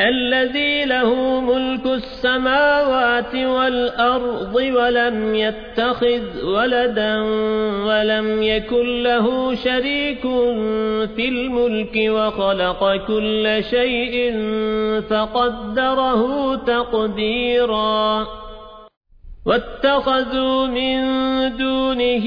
الذي له ملك السماوات والأرض ولم يتخذ ولدا ولم يكن له شريك في الملك وخلق كل شيء فقدره تقديرا. واتخذوا من دونه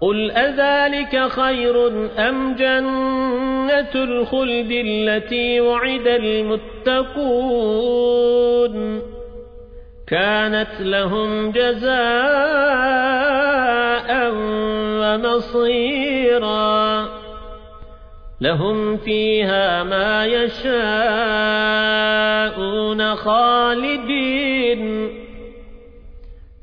قل أذلك خير أم جنة الخلد التي وعد المتقون كانت لهم جزاء ومصيرا لهم فيها ما يشاءون خالدين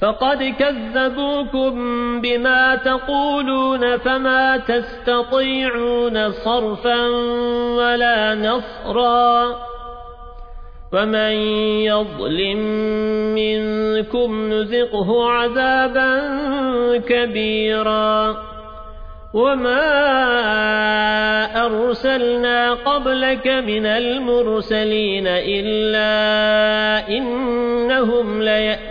فقد كذبوكم بما تقولون فما تستطيعون صرفا ولا نصرا ومن يظلم منكم نزقه عذابا كبيرا وما أرسلنا قبلك من المرسلين إلا إنهم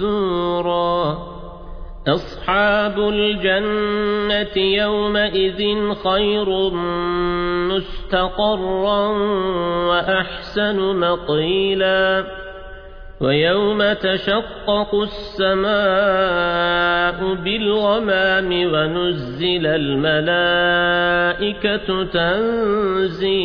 منثورا أصحاب الجنة يومئذ خير مستقرا وأحسن مقيلا. ويوم تشقق السماء بالغمام ونزل الملائكة تنزيلا.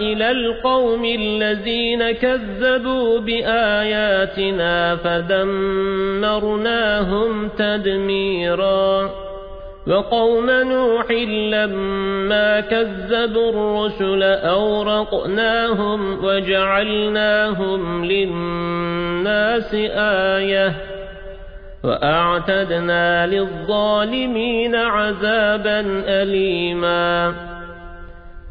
إلى القوم الذين كذبوا بآياتنا فدمرناهم تدميرا. وقوم نوح لما كذبوا الرسل أورقناهم وجعلناهم للناس آيةً. وأعتدنا للظالمين عذابا أليما.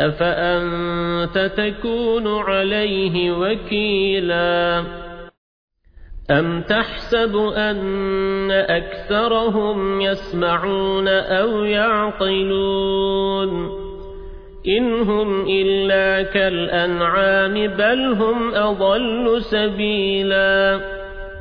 أفأنت تكون عليه وكيلا؟ أم تحسب أن أكثرهم يسمعون أو يعقلون؟ إنهم إلا كالأنعام بل هم أضل سبيلا؟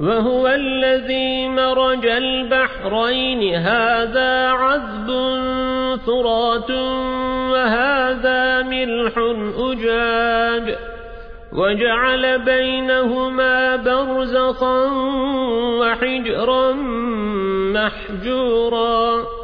وهو الذي مرج البحرين. هذا عذب فرات وهذا ملح أجاج. وجعل بينهما برزخا وحجرا محجورا.